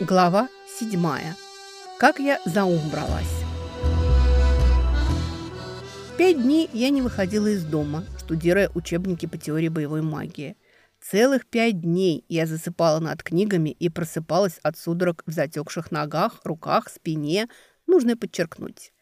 Глава седьмая. Как я за ум бралась. Пять дней я не выходила из дома, штудируя учебники по теории боевой магии. Целых пять дней я засыпала над книгами и просыпалась от судорог в затекших ногах, руках, спине. Нужно подчеркнуть.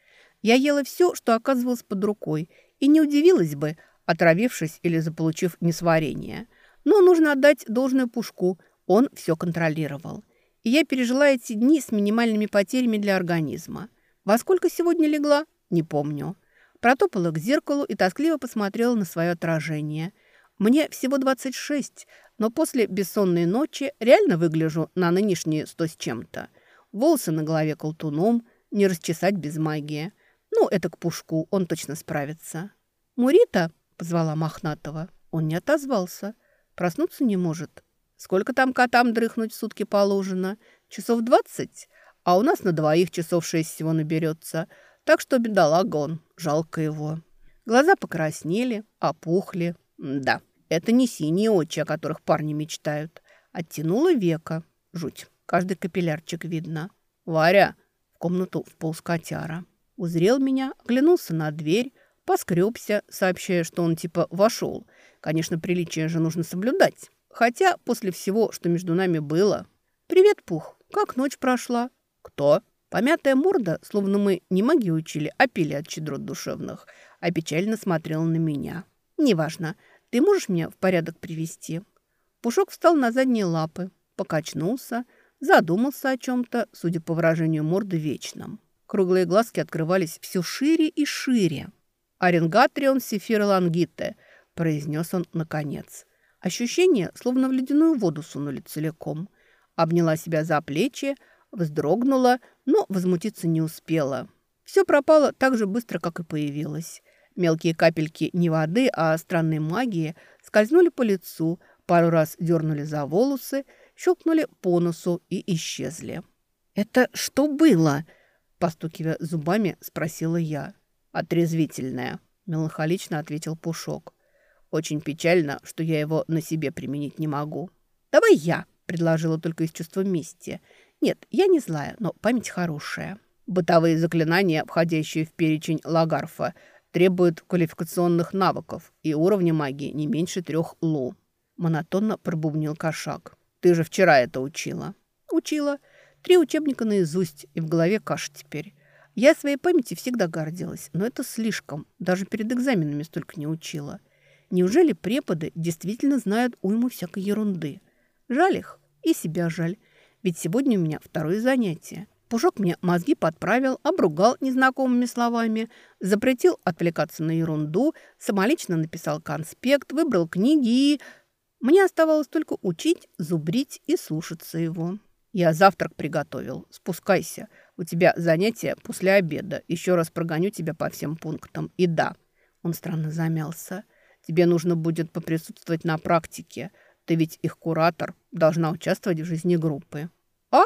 Я ела все, что оказывалось под рукой, и не удивилась бы, отравившись или заполучив несварение. Но нужно отдать должное Пушку, он все контролировал – и я пережила эти дни с минимальными потерями для организма. Во сколько сегодня легла? Не помню. Протопала к зеркалу и тоскливо посмотрела на свое отражение. Мне всего 26, но после бессонной ночи реально выгляжу на нынешние сто с чем-то. Волосы на голове колтуном, не расчесать без магии. Ну, это к пушку, он точно справится. «Мурита?» – позвала Мохнатого. Он не отозвался. Проснуться не может. Сколько там котам дрыхнуть в сутки положено? Часов двадцать? А у нас на двоих часов шесть всего наберется. Так что бедолага он, жалко его. Глаза покраснели, опухли. Да, это не синие очи, о которых парни мечтают. Оттянула века. Жуть, каждый капиллярчик видно. «Варя!» В комнату вполз котяра. Узрел меня, оглянулся на дверь, поскребся, сообщая, что он типа вошел. Конечно, приличие же нужно соблюдать. Хотя после всего, что между нами было... «Привет, Пух. Как ночь прошла?» «Кто?» Помятая морда, словно мы не маги учили, а пили от щедрот душевных, а печально смотрела на меня. «Неважно. Ты можешь меня в порядок привести?» Пушок встал на задние лапы, покачнулся, задумался о чем-то, судя по выражению морды, вечном. Круглые глазки открывались все шире и шире. «Оренгатрион сефир лангите», – произнес он наконец. Ощущение, словно в ледяную воду сунули целиком. Обняла себя за плечи, вздрогнула, но возмутиться не успела. Все пропало так же быстро, как и появилось. Мелкие капельки не воды, а странной магии скользнули по лицу, пару раз дернули за волосы, щелкнули по носу и исчезли. «Это что было?» – постукивая зубами, спросила я. «Отрезвительное», – меланхолично ответил Пушок. Очень печально, что я его на себе применить не могу. «Давай я», — предложила только из чувства мести. «Нет, я не злая, но память хорошая». Бытовые заклинания, входящие в перечень Лагарфа, требуют квалификационных навыков и уровня магии не меньше трех лу. Монотонно пробубнил кошак. «Ты же вчера это учила». «Учила. Три учебника наизусть, и в голове каша теперь». Я своей памяти всегда гордилась, но это слишком. Даже перед экзаменами столько не учила. Неужели преподы действительно знают уйму всякой ерунды? Жаль их и себя жаль. Ведь сегодня у меня второе занятие. Пушок мне мозги подправил, обругал незнакомыми словами, запретил отвлекаться на ерунду, самолично написал конспект, выбрал книги и... Мне оставалось только учить, зубрить и слушаться его. Я завтрак приготовил. Спускайся. У тебя занятие после обеда. Еще раз прогоню тебя по всем пунктам. И да, он странно замялся. Тебе нужно будет поприсутствовать на практике. Ты ведь их куратор, должна участвовать в жизни группы». «А?»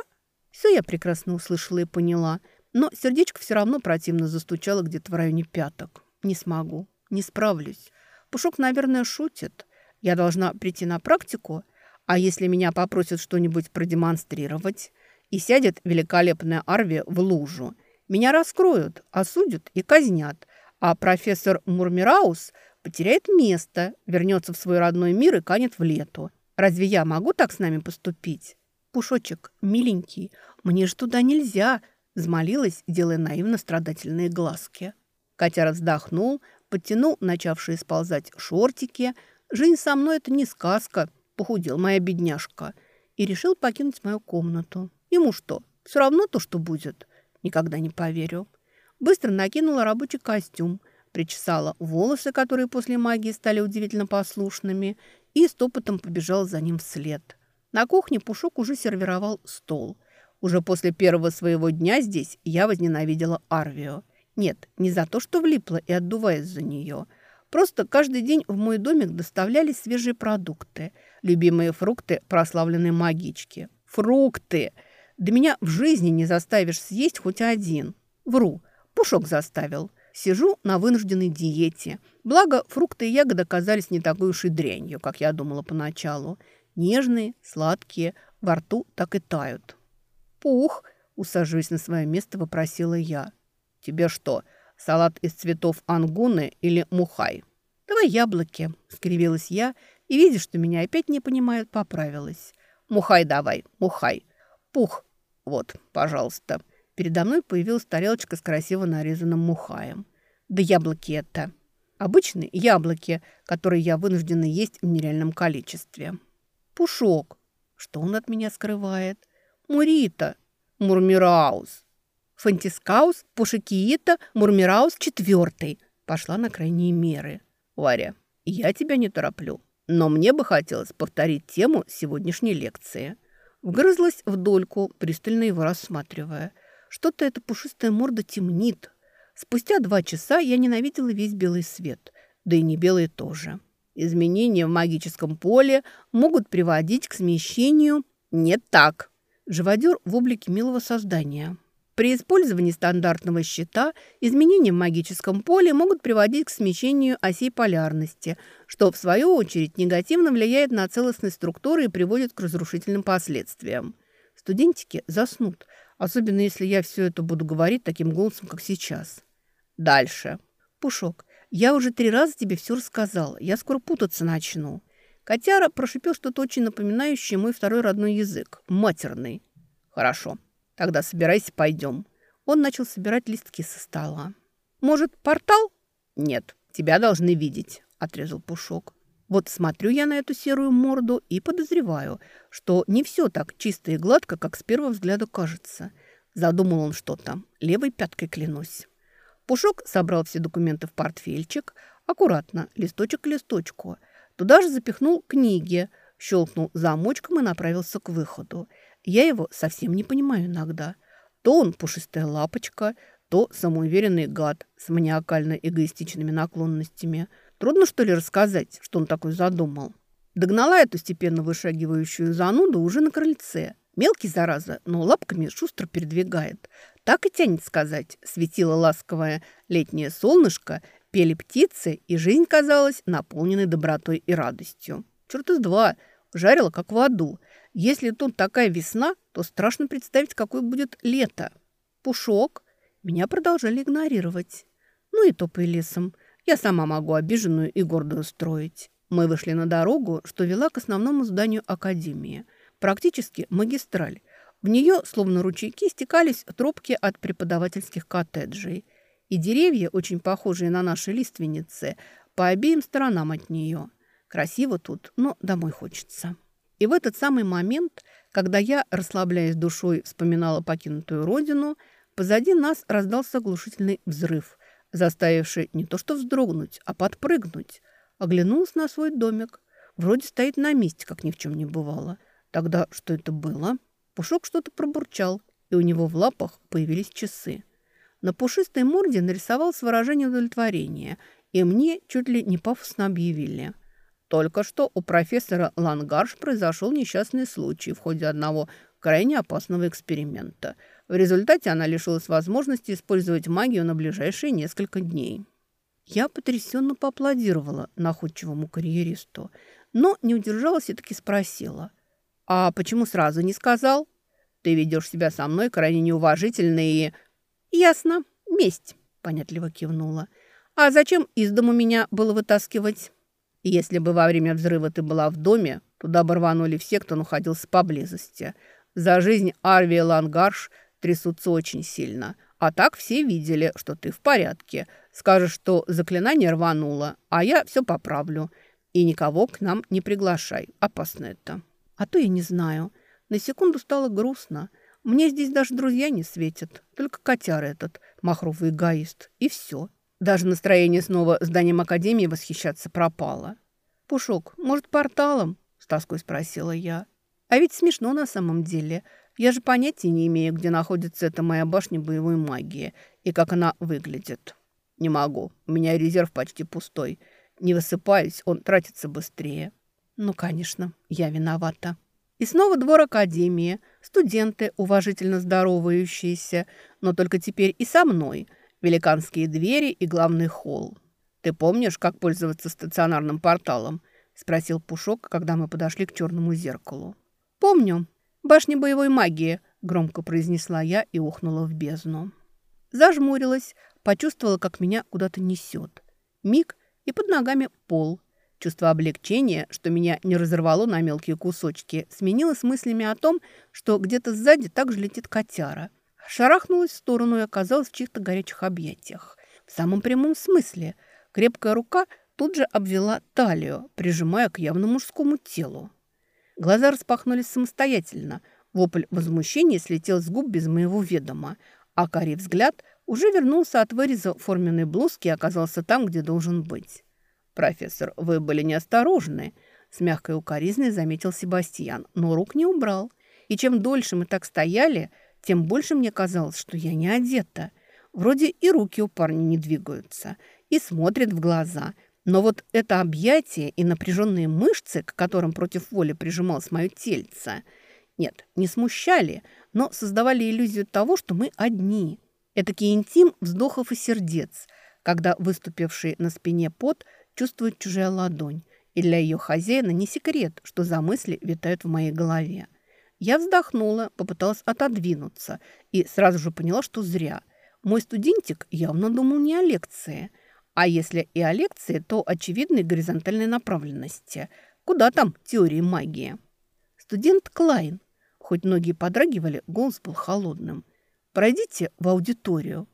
Все я прекрасно услышала и поняла, но сердечко все равно противно застучало где-то в районе пяток. «Не смогу, не справлюсь. Пушок, наверное, шутит. Я должна прийти на практику, а если меня попросят что-нибудь продемонстрировать, и сядет великолепная Арви в лужу, меня раскроют, осудят и казнят, а профессор Мурмираус – потеряет место, вернется в свой родной мир и канет в лету. Разве я могу так с нами поступить? Пушочек, миленький, мне же туда нельзя, взмолилась, делая наивно страдательные глазки. Котяра вздохнул, подтянул начавшие сползать шортики. Жизнь со мной – это не сказка, похудел моя бедняжка. И решил покинуть мою комнату. Ему что, все равно то, что будет? Никогда не поверю. Быстро накинула рабочий костюм – причесала волосы, которые после магии стали удивительно послушными, и стопотом побежал за ним вслед. На кухне Пушок уже сервировал стол. Уже после первого своего дня здесь я возненавидела Арвио. Нет, не за то, что влипла и отдуваясь за нее. Просто каждый день в мой домик доставлялись свежие продукты. Любимые фрукты прославленной магички. Фрукты! Да меня в жизни не заставишь съесть хоть один. Вру, Пушок заставил. Сижу на вынужденной диете. Благо, фрукты и ягоды оказались не такой уж и дрянью, как я думала поначалу. Нежные, сладкие, во рту так и тают. «Пух!» – усаживаясь на свое место, вопросила я. «Тебе что, салат из цветов ангуны или мухай?» «Давай яблоки», – скривилась я, и, видя, что меня опять не понимают, поправилась. «Мухай давай, мухай. Пух. Вот, пожалуйста». Передо мной появилась тарелочка с красиво нарезанным мухаем. «Да яблоки это!» Обычные яблоки, которые я вынуждена есть в нереальном количестве. Пушок. Что он от меня скрывает? Мурита. Мурмираус. Фантискаус, Пушекиита, Мурмираус четвертый. Пошла на крайние меры. Варя, я тебя не тороплю, но мне бы хотелось повторить тему сегодняшней лекции. Вгрызлась в дольку, пристально его рассматривая. Что-то эта пушистая морда темнит, Спустя два часа я ненавидела весь белый свет, да и не белый тоже. Изменения в магическом поле могут приводить к смещению не так. Живодер в облике милого создания. При использовании стандартного щита изменения в магическом поле могут приводить к смещению осей полярности, что, в свою очередь, негативно влияет на целостность структуры и приводит к разрушительным последствиям. Студентики заснут, особенно если я все это буду говорить таким голосом, как сейчас. Дальше. Пушок, я уже три раза тебе все рассказала. Я скоро путаться начну. Котяра прошипел что-то очень напоминающее мой второй родной язык. Матерный. Хорошо. Тогда собирайся, пойдем. Он начал собирать листки со стола. Может, портал? Нет, тебя должны видеть, отрезал Пушок. Вот смотрю я на эту серую морду и подозреваю, что не все так чисто и гладко, как с первого взгляда кажется. Задумал он что-то. Левой пяткой клянусь. Пушок собрал все документы в портфельчик, аккуратно, листочек к листочку. Туда же запихнул книги, щелкнул замочком и направился к выходу. Я его совсем не понимаю иногда. То он пушистая лапочка, то самоуверенный гад с маниакально-эгоистичными наклонностями. Трудно, что ли, рассказать, что он такой задумал. Догнала эту степенно вышагивающую зануду уже на крыльце. Мелкий, зараза, но лапками шустро передвигает. Так и тянет сказать. Светило ласковое летнее солнышко, пели птицы, и жизнь казалась наполненной добротой и радостью. Черт из два, жарила как в аду. Если тут такая весна, то страшно представить, какое будет лето. Пушок. Меня продолжали игнорировать. Ну и топай лесом. Я сама могу обиженную и гордую строить. Мы вышли на дорогу, что вела к основному зданию академии. Практически магистраль. В нее, словно ручейки, стекались тропки от преподавательских коттеджей. И деревья, очень похожие на наши лиственницы, по обеим сторонам от нее. Красиво тут, но домой хочется. И в этот самый момент, когда я, расслабляясь душой, вспоминала покинутую родину, позади нас раздался оглушительный взрыв, заставивший не то что вздрогнуть, а подпрыгнуть. Оглянулась на свой домик. Вроде стоит на месте, как ни в чем не бывало. Тогда что это было?» Пушок что-то пробурчал, и у него в лапах появились часы. На пушистой морде нарисовалось выражение удовлетворения, и мне чуть ли не пафосно объявили. Только что у профессора Лангарш произошел несчастный случай в ходе одного крайне опасного эксперимента. В результате она лишилась возможности использовать магию на ближайшие несколько дней. Я потрясенно поаплодировала находчивому карьеристу, но не удержалась и таки спросила. «А почему сразу не сказал?» Ты ведешь себя со мной крайне неуважительно и...» «Ясно. Месть», — понятливо кивнула. «А зачем из дому меня было вытаскивать?» «Если бы во время взрыва ты была в доме, туда бы все, кто находился поблизости. За жизнь Арвия Лангарш трясутся очень сильно. А так все видели, что ты в порядке. Скажешь, что заклинание рвануло, а я все поправлю. И никого к нам не приглашай. Опасно это. А то я не знаю». На секунду стало грустно. Мне здесь даже друзья не светят. Только котяр этот, махровый эгоист. И все. Даже настроение снова зданием Академии восхищаться пропало. «Пушок, может, порталом?» – с тоской спросила я. «А ведь смешно на самом деле. Я же понятия не имею, где находится эта моя башня боевой магии и как она выглядит. Не могу. У меня резерв почти пустой. Не высыпаюсь, он тратится быстрее». «Ну, конечно, я виновата». И снова двор академии, студенты, уважительно здоровающиеся, но только теперь и со мной, великанские двери и главный холл. «Ты помнишь, как пользоваться стационарным порталом?» – спросил Пушок, когда мы подошли к черному зеркалу. «Помню. Башня боевой магии. – громко произнесла я и ухнула в бездну. Зажмурилась, почувствовала, как меня куда-то несет. Миг, и под ногами пол. Чувство облегчения, что меня не разорвало на мелкие кусочки, сменилось мыслями о том, что где-то сзади также летит котяра. Шарахнулась в сторону и оказалась в чьих-то горячих объятиях. В самом прямом смысле. Крепкая рука тут же обвела талию, прижимая к явно мужскому телу. Глаза распахнулись самостоятельно. Вопль возмущения слетел с губ без моего ведома, а карий взгляд уже вернулся от выреза форменной блузки и оказался там, где должен быть. «Профессор, вы были неосторожны», – с мягкой укоризной заметил Себастьян, но рук не убрал. И чем дольше мы так стояли, тем больше мне казалось, что я не одета. Вроде и руки у парня не двигаются, и смотрят в глаза. Но вот это объятие и напряженные мышцы, к которым против воли прижималось мое тельце, нет, не смущали, но создавали иллюзию того, что мы одни. Этакий интим вздохов и сердец, когда выступивший на спине пот – чувствует чужая ладонь, и для ее хозяина не секрет, что за мысли витают в моей голове. Я вздохнула, попыталась отодвинуться и сразу же поняла, что зря. Мой студентик явно думал не о лекции. А если и о лекции, то очевидной горизонтальной направленности. Куда там теории магии? Студент Клайн. Хоть ноги подрагивали, голос был холодным. «Пройдите в аудиторию».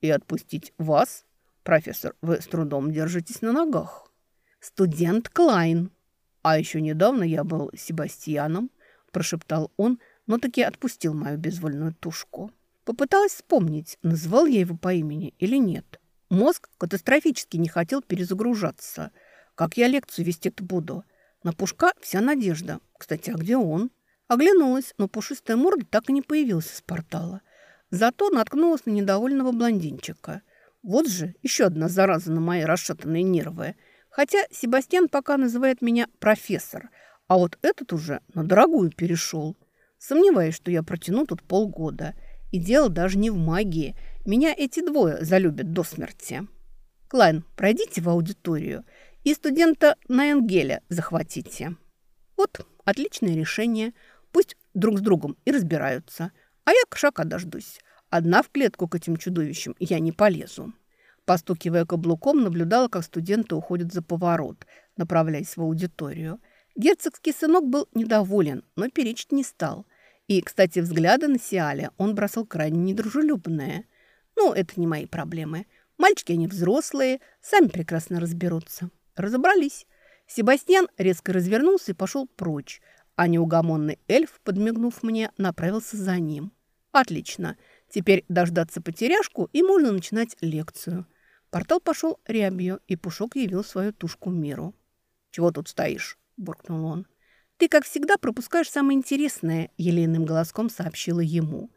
«И отпустить вас?» «Профессор, вы с трудом держитесь на ногах». «Студент Клайн». «А еще недавно я был Себастьяном», – прошептал он, но таки отпустил мою безвольную тушку. Попыталась вспомнить, называл я его по имени или нет. Мозг катастрофически не хотел перезагружаться. Как я лекцию вести-то буду? На Пушка вся надежда. Кстати, а где он? Оглянулась, но пушистая морда так и не появилась из портала. Зато наткнулась на недовольного блондинчика – вот же еще одна зараза на мои расшатанные нервы. Хотя Себастьян пока называет меня профессор, а вот этот уже на дорогую перешел. Сомневаюсь, что я протяну тут полгода. И дело даже не в магии. Меня эти двое залюбят до смерти. Клайн, пройдите в аудиторию и студента Найенгеля захватите. Вот, отличное решение. Пусть друг с другом и разбираются. А я кошака дождусь. Одна в клетку к этим чудовищам я не полезу. Постукивая каблуком, наблюдала, как студенты уходят за поворот, направляясь в аудиторию. Герцогский сынок был недоволен, но перечить не стал. И, кстати, взгляды на Сиаля он бросал крайне недружелюбные. Ну, это не мои проблемы. Мальчики они взрослые, сами прекрасно разберутся. Разобрались. Себастьян резко развернулся и пошел прочь, а неугомонный эльф, подмигнув мне, направился за ним. Отлично. Теперь дождаться потеряшку, и можно начинать лекцию. Портал пошел рябью, и Пушок явил свою тушку миру. «Чего тут стоишь?» – буркнул он. «Ты, как всегда, пропускаешь самое интересное», – елейным голоском сообщила ему.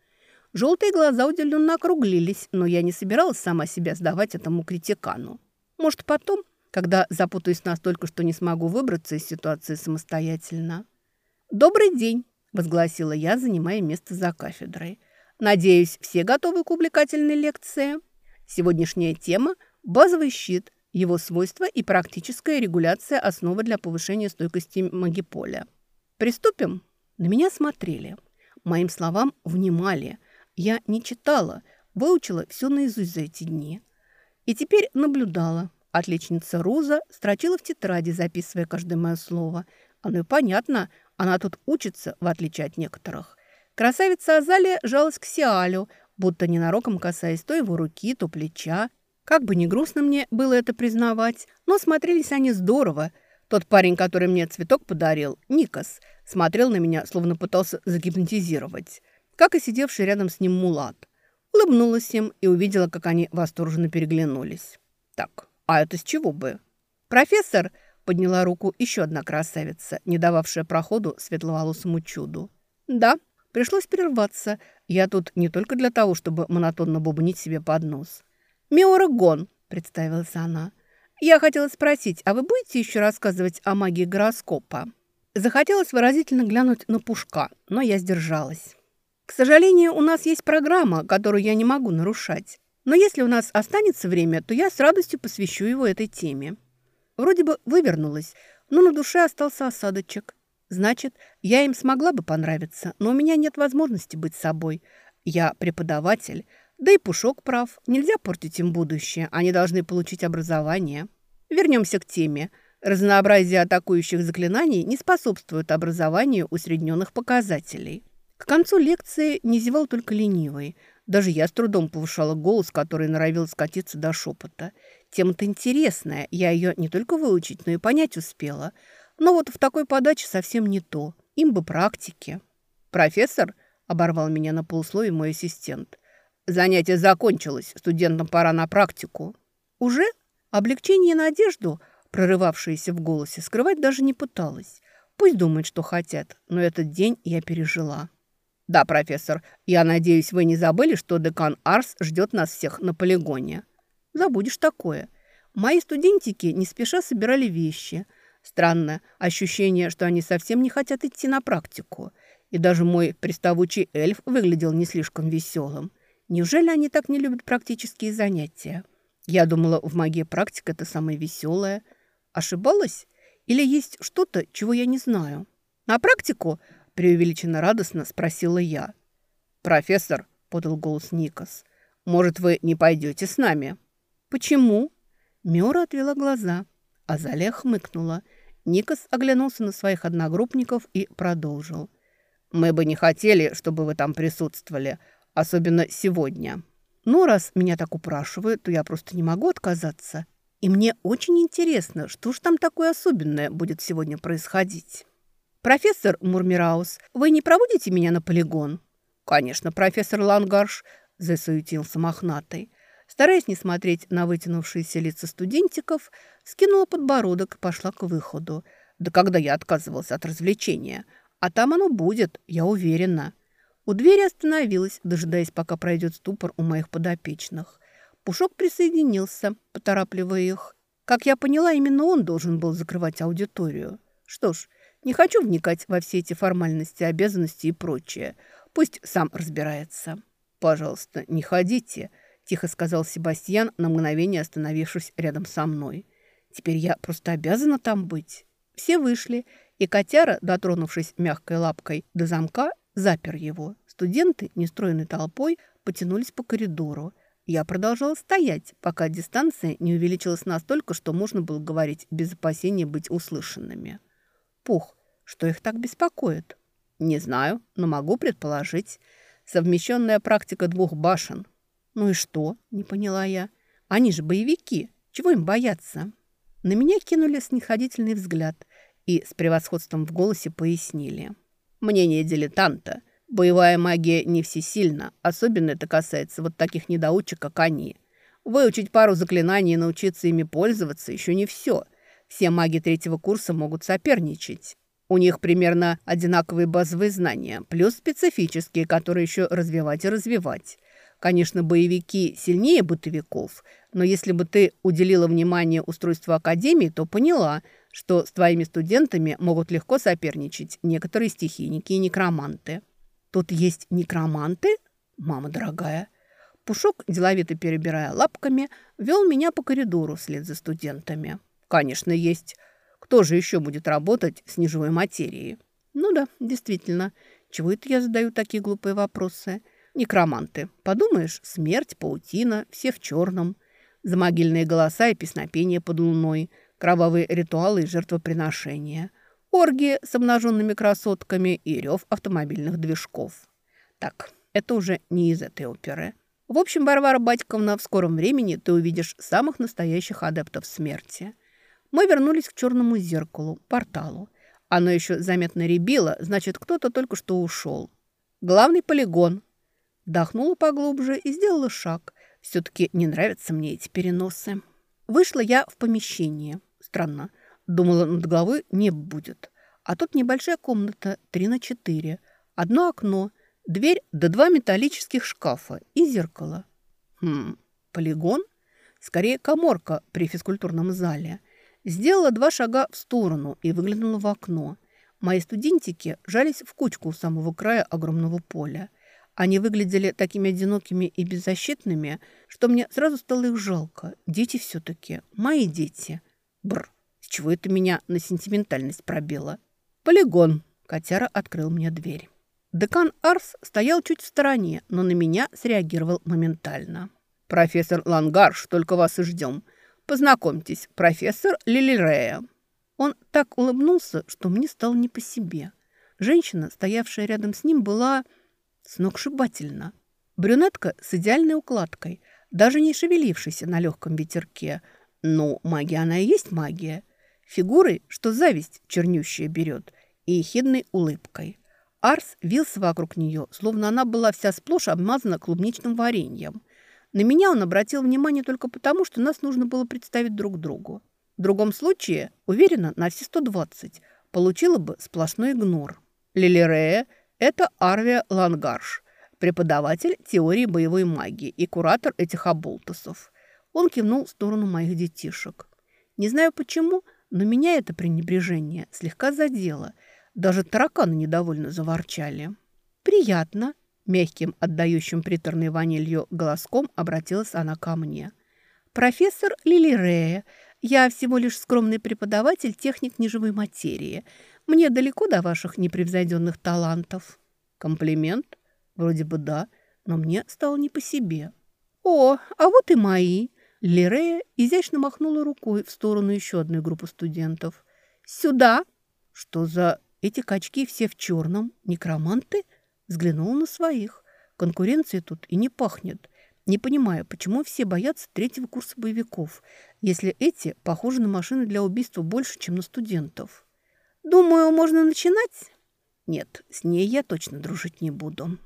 Желтые глаза удивленно округлились, но я не собиралась сама себя сдавать этому критикану. Может, потом, когда запутаюсь настолько, что не смогу выбраться из ситуации самостоятельно. «Добрый день», – возгласила я, занимая место за кафедрой. Надеюсь, все готовы к увлекательной лекции. Сегодняшняя тема – базовый щит, его свойства и практическая регуляция основы для повышения стойкости магиполя. Приступим? На меня смотрели. Моим словам внимали. Я не читала, выучила все наизусть за эти дни. И теперь наблюдала. Отличница Руза строчила в тетради, записывая каждое мое слово. Оно и понятно, она тут учится, в отличие от некоторых. Красавица Азалия жалась к Сиалю, будто ненароком касаясь то его руки, то плеча. Как бы ни грустно мне было это признавать, но смотрелись они здорово. Тот парень, который мне цветок подарил, Никас, смотрел на меня, словно пытался загипнотизировать, как и сидевший рядом с ним Мулат. Улыбнулась им и увидела, как они восторженно переглянулись. Так, а это с чего бы? Профессор подняла руку еще одна красавица, не дававшая проходу светловолосому чуду. Да, Пришлось прерваться. Я тут не только для того, чтобы монотонно бубнить себе под нос. «Миора Гон», — представилась она. «Я хотела спросить, а вы будете еще рассказывать о магии гороскопа?» Захотелось выразительно глянуть на Пушка, но я сдержалась. «К сожалению, у нас есть программа, которую я не могу нарушать. Но если у нас останется время, то я с радостью посвящу его этой теме». Вроде бы вывернулась, но на душе остался осадочек. Значит, я им смогла бы понравиться, но у меня нет возможности быть собой. Я преподаватель, да и Пушок прав. Нельзя портить им будущее, они должны получить образование. Вернемся к теме. Разнообразие атакующих заклинаний не способствует образованию усредненных показателей. К концу лекции не зевал только ленивый. Даже я с трудом повышала голос, который норовил скатиться до шепота. Тема-то интересная, я ее не только выучить, но и понять успела. Но вот в такой подаче совсем не то. Им бы практики. «Профессор?» – оборвал меня на полусловие мой ассистент. «Занятие закончилось, студентам пора на практику». «Уже?» Облегчение и надежду, прорывавшиеся в голосе, скрывать даже не пыталась. Пусть думают, что хотят, но этот день я пережила. «Да, профессор, я надеюсь, вы не забыли, что декан Арс ждет нас всех на полигоне?» «Забудешь такое. Мои студентики не спеша собирали вещи. Странное ощущение, что они совсем не хотят идти на практику. И даже мой приставучий эльф выглядел не слишком веселым. Неужели они так не любят практические занятия?» Я думала, в магии практика это самое веселое. Ошибалась? Или есть что-то, чего я не знаю? На практику? Преувеличенно радостно спросила я. «Профессор», — подал голос Никас, — «может, вы не пойдете с нами?» «Почему?» Мёра отвела глаза. Азалия хмыкнула. Никас оглянулся на своих одногруппников и продолжил. «Мы бы не хотели, чтобы вы там присутствовали, особенно сегодня». Но раз меня так упрашивают, то я просто не могу отказаться. И мне очень интересно, что же там такое особенное будет сегодня происходить. «Профессор Мурмираус, вы не проводите меня на полигон?» «Конечно, профессор Лангарш», – засуетился мохнатый. Стараясь не смотреть на вытянувшиеся лица студентиков, скинула подбородок и пошла к выходу. Да когда я отказывался от развлечения? А там оно будет, я уверена. У двери остановилась, дожидаясь, пока пройдет ступор у моих подопечных. Пушок присоединился, поторапливая их. Как я поняла, именно он должен был закрывать аудиторию. Что ж, не хочу вникать во все эти формальности, обязанности и прочее. Пусть сам разбирается. «Пожалуйста, не ходите», – тихо сказал Себастьян, на мгновение остановившись рядом со мной. «Теперь я просто обязана там быть». Все вышли, и котяра, дотронувшись мягкой лапкой до замка, запер его. Студенты, нестроенной толпой, потянулись по коридору. Я продолжала стоять, пока дистанция не увеличилась настолько, что можно было говорить без опасения быть услышанными. Пух, что их так беспокоит? Не знаю, но могу предположить. Совмещенная практика двух башен. Ну и что? Не поняла я. Они же боевики. Чего им бояться? На меня кинули снисходительный взгляд и с превосходством в голосе пояснили – Мнение дилетанта. Боевая магия не всесильна. Особенно это касается вот таких недоучек, как они. Выучить пару заклинаний и научиться ими пользоваться еще не все. Все маги третьего курса могут соперничать. У них примерно одинаковые базовые знания, плюс специфические, которые еще развивать и развивать. Конечно, боевики сильнее бытовиков, но если бы ты уделила внимание устройству Академии, то поняла – что с твоими студентами могут легко соперничать некоторые стихийники и некроманты. Тут есть некроманты? Мама дорогая. Пушок, деловито перебирая лапками, вел меня по коридору вслед за студентами. Конечно, есть. Кто же еще будет работать с неживой материей? Ну да, действительно. Чего это я задаю такие глупые вопросы? Некроманты. Подумаешь, смерть, паутина, все в черном. Замогильные голоса и песнопения под луной – кровавые ритуалы и жертвоприношения, оргии с обнаженными красотками и рев автомобильных движков. Так, это уже не из этой оперы. В общем, Варвара Батьковна, в скором времени ты увидишь самых настоящих адептов смерти. Мы вернулись к черному зеркалу, порталу. Оно еще заметно ребило, значит, кто-то только что ушел. Главный полигон. Вдохнула поглубже и сделала шаг. Все-таки не нравятся мне эти переносы. Вышла я в помещение. Странно. Думала, над головой небо будет. А тут небольшая комната, три на четыре. Одно окно, дверь да два металлических шкафа и зеркало. Хм, полигон? Скорее, коморка при физкультурном зале. Сделала два шага в сторону и выглянула в окно. Мои студентики жались в кучку у самого края огромного поля. Они выглядели такими одинокими и беззащитными, что мне сразу стало их жалко. Дети все-таки, мои дети. Бр, с чего это меня на сентиментальность пробило? «Полигон!» – котяра открыл мне дверь. Декан Арс стоял чуть в стороне, но на меня среагировал моментально. «Профессор Лангарш, только вас и ждем. Познакомьтесь, профессор Лилирея». Он так улыбнулся, что мне стало не по себе. Женщина, стоявшая рядом с ним, была сногсшибательна. Брюнетка с идеальной укладкой, даже не шевелившейся на легком ветерке. Ну, магия она и есть магия. Фигурой, что зависть чернющая берет, и ехидной улыбкой. Арс вился вокруг нее, словно она была вся сплошь обмазана клубничным вареньем. На меня он обратил внимание только потому, что нас нужно было представить друг другу. В другом случае, уверена, на все 120, получила бы сплошной игнор. Лилирея – это Арвия Лангарш, преподаватель теории боевой магии и куратор этих оболтусов. Он кивнул в сторону моих детишек. Не знаю почему, но меня это пренебрежение слегка задело. Даже тараканы недовольно заворчали. «Приятно», – мягким, отдающим приторной ванилью голоском обратилась она ко мне. «Профессор Лилирея, я всего лишь скромный преподаватель техник неживой материи. Мне далеко до ваших непревзойденных талантов». «Комплимент?» «Вроде бы да, но мне стало не по себе». «О, а вот и мои!» Лирея изящно махнула рукой в сторону еще одной группы студентов. «Сюда!» «Что за эти качки все в черном? Некроманты?» Взглянула на своих. Конкуренции тут и не пахнет. Не понимаю, почему все боятся третьего курса боевиков, если эти похожи на машины для убийства больше, чем на студентов. «Думаю, можно начинать?» «Нет, с ней я точно дружить не буду».